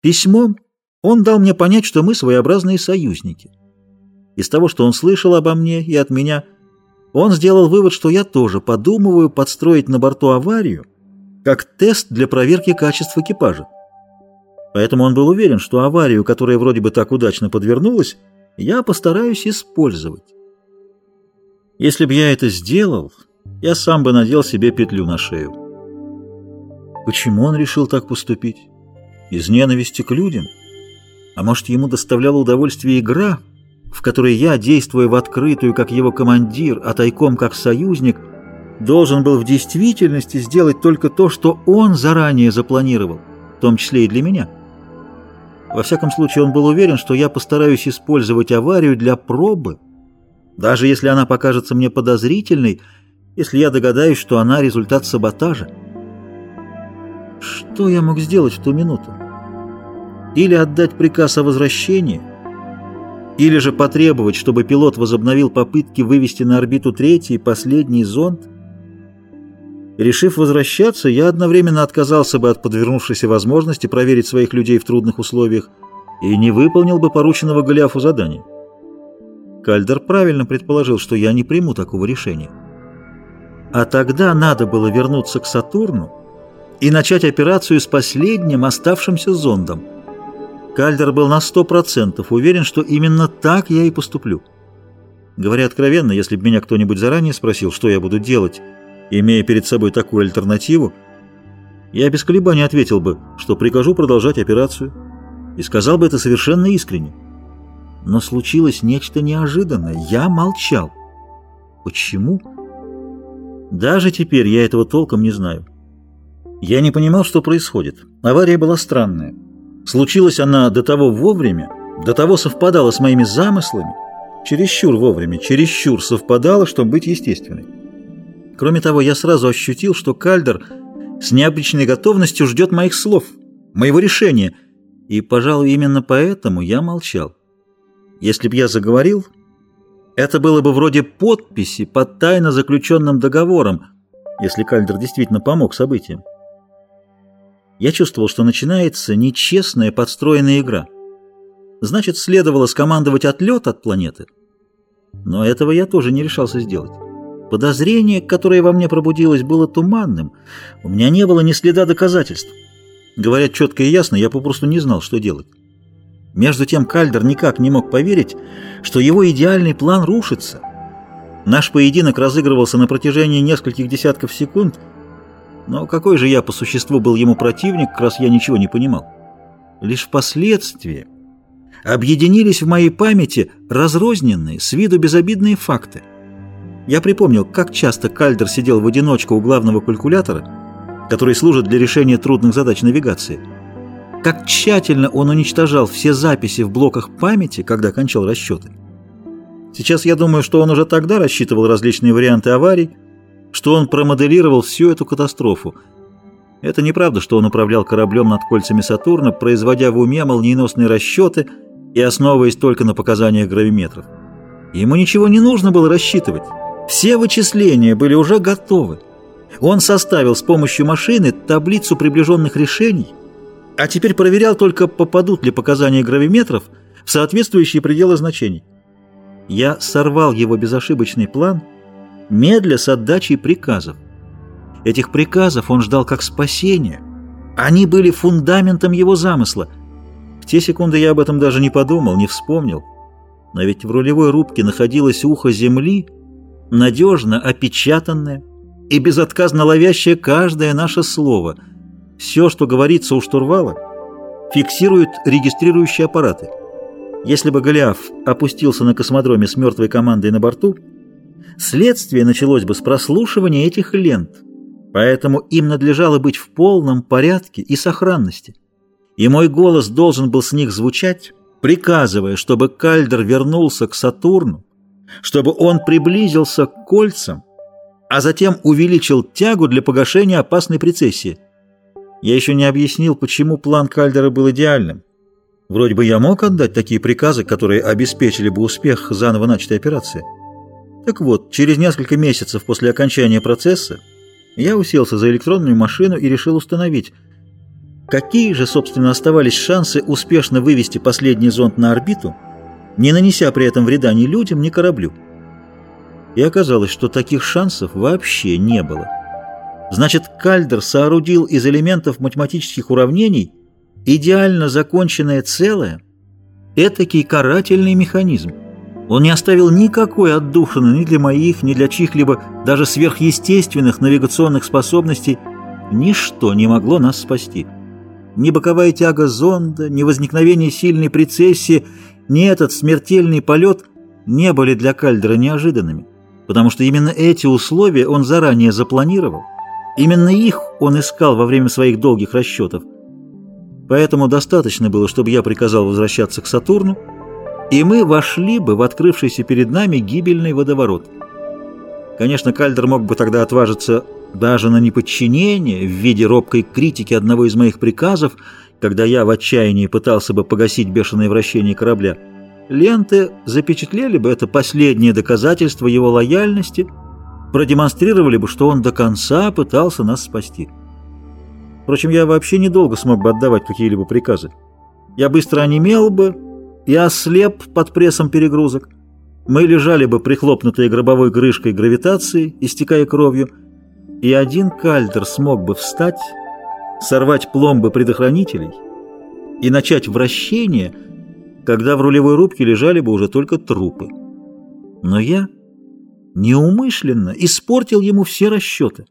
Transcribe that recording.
Письмом он дал мне понять, что мы своеобразные союзники. Из того, что он слышал обо мне и от меня, он сделал вывод, что я тоже подумываю подстроить на борту аварию как тест для проверки качества экипажа. Поэтому он был уверен, что аварию, которая вроде бы так удачно подвернулась, я постараюсь использовать. Если бы я это сделал, я сам бы надел себе петлю на шею. Почему он решил так поступить? Из ненависти к людям? А может, ему доставляла удовольствие игра, в которой я, действуя в открытую как его командир, а тайком как союзник, должен был в действительности сделать только то, что он заранее запланировал, в том числе и для меня? Во всяком случае, он был уверен, что я постараюсь использовать аварию для пробы, даже если она покажется мне подозрительной, если я догадаюсь, что она результат саботажа. Что я мог сделать в ту минуту? Или отдать приказ о возвращении, или же потребовать, чтобы пилот возобновил попытки вывести на орбиту третий, последний зонд? Решив возвращаться, я одновременно отказался бы от подвернувшейся возможности проверить своих людей в трудных условиях и не выполнил бы порученного Голиафу задания. Кальдер правильно предположил, что я не приму такого решения. А тогда надо было вернуться к Сатурну и начать операцию с последним оставшимся зондом. Кальдер был на сто процентов уверен, что именно так я и поступлю. Говоря откровенно, если бы меня кто-нибудь заранее спросил, что я буду делать, имея перед собой такую альтернативу, я без колебаний ответил бы, что прикажу продолжать операцию, и сказал бы это совершенно искренне. Но случилось нечто неожиданное. Я молчал. Почему? Даже теперь я этого толком не знаю. Я не понимал, что происходит. Авария была странная. Случилась она до того вовремя, до того совпадала с моими замыслами, чересчур вовремя, чересчур совпадала, чтобы быть естественной. Кроме того, я сразу ощутил, что Кальдер с необычной готовностью ждет моих слов, моего решения, и, пожалуй, именно поэтому я молчал. Если б я заговорил, это было бы вроде подписи под тайно заключенным договором, если Кальдер действительно помог событиям. Я чувствовал, что начинается нечестная подстроенная игра. Значит, следовало скомандовать отлет от планеты. Но этого я тоже не решался сделать. Подозрение, которое во мне пробудилось, было туманным. У меня не было ни следа доказательств. Говорят четко и ясно, я попросту не знал, что делать. Между тем Кальдер никак не мог поверить, что его идеальный план рушится. Наш поединок разыгрывался на протяжении нескольких десятков секунд, но какой же я по существу был ему противник, раз я ничего не понимал. Лишь впоследствии объединились в моей памяти разрозненные, с виду безобидные факты. Я припомнил, как часто Кальдер сидел в одиночку у главного калькулятора, который служит для решения трудных задач навигации – как тщательно он уничтожал все записи в блоках памяти, когда кончал расчеты. Сейчас я думаю, что он уже тогда рассчитывал различные варианты аварий, что он промоделировал всю эту катастрофу. Это неправда, что он управлял кораблем над кольцами Сатурна, производя в уме молниеносные расчеты и основываясь только на показаниях гравиметров. Ему ничего не нужно было рассчитывать. Все вычисления были уже готовы. Он составил с помощью машины таблицу приближенных решений, а теперь проверял только, попадут ли показания гравиметров в соответствующие пределы значений. Я сорвал его безошибочный план, медля с отдачей приказов. Этих приказов он ждал как спасения. Они были фундаментом его замысла. В те секунды я об этом даже не подумал, не вспомнил. Но ведь в рулевой рубке находилось ухо земли, надежно опечатанное и безотказно ловящее каждое наше слово — все, что говорится у штурвала, фиксируют регистрирующие аппараты. Если бы Голиаф опустился на космодроме с мертвой командой на борту, следствие началось бы с прослушивания этих лент, поэтому им надлежало быть в полном порядке и сохранности. И мой голос должен был с них звучать, приказывая, чтобы Кальдер вернулся к Сатурну, чтобы он приблизился к кольцам, а затем увеличил тягу для погашения опасной прецессии. Я еще не объяснил, почему план Кальдера был идеальным. Вроде бы я мог отдать такие приказы, которые обеспечили бы успех заново начатой операции. Так вот, через несколько месяцев после окончания процесса я уселся за электронную машину и решил установить, Какие же, собственно, оставались шансы успешно вывести последний зонд на орбиту, не нанеся при этом вреда ни людям, ни кораблю? И оказалось, что таких шансов вообще не было. Значит, Кальдер соорудил из элементов математических уравнений идеально законченное целое, этакий карательный механизм. Он не оставил никакой отдушины ни для моих, ни для чьих-либо даже сверхъестественных навигационных способностей. Ничто не могло нас спасти. Ни боковая тяга зонда, ни возникновение сильной прецессии, ни этот смертельный полет не были для Кальдера неожиданными, потому что именно эти условия он заранее запланировал. Именно их он искал во время своих долгих расчетов. Поэтому достаточно было, чтобы я приказал возвращаться к Сатурну, и мы вошли бы в открывшийся перед нами гибельный водоворот. Конечно, Кальдер мог бы тогда отважиться даже на неподчинение в виде робкой критики одного из моих приказов, когда я в отчаянии пытался бы погасить бешеное вращение корабля. Ленты запечатлели бы это последнее доказательство его лояльности – продемонстрировали бы, что он до конца пытался нас спасти. Впрочем, я вообще недолго смог бы отдавать какие-либо приказы. Я быстро онемел бы и ослеп под прессом перегрузок. Мы лежали бы прихлопнутые гробовой крышкой гравитации, истекая кровью, и один кальдер смог бы встать, сорвать пломбы предохранителей и начать вращение, когда в рулевой рубке лежали бы уже только трупы. Но я неумышленно испортил ему все расчеты.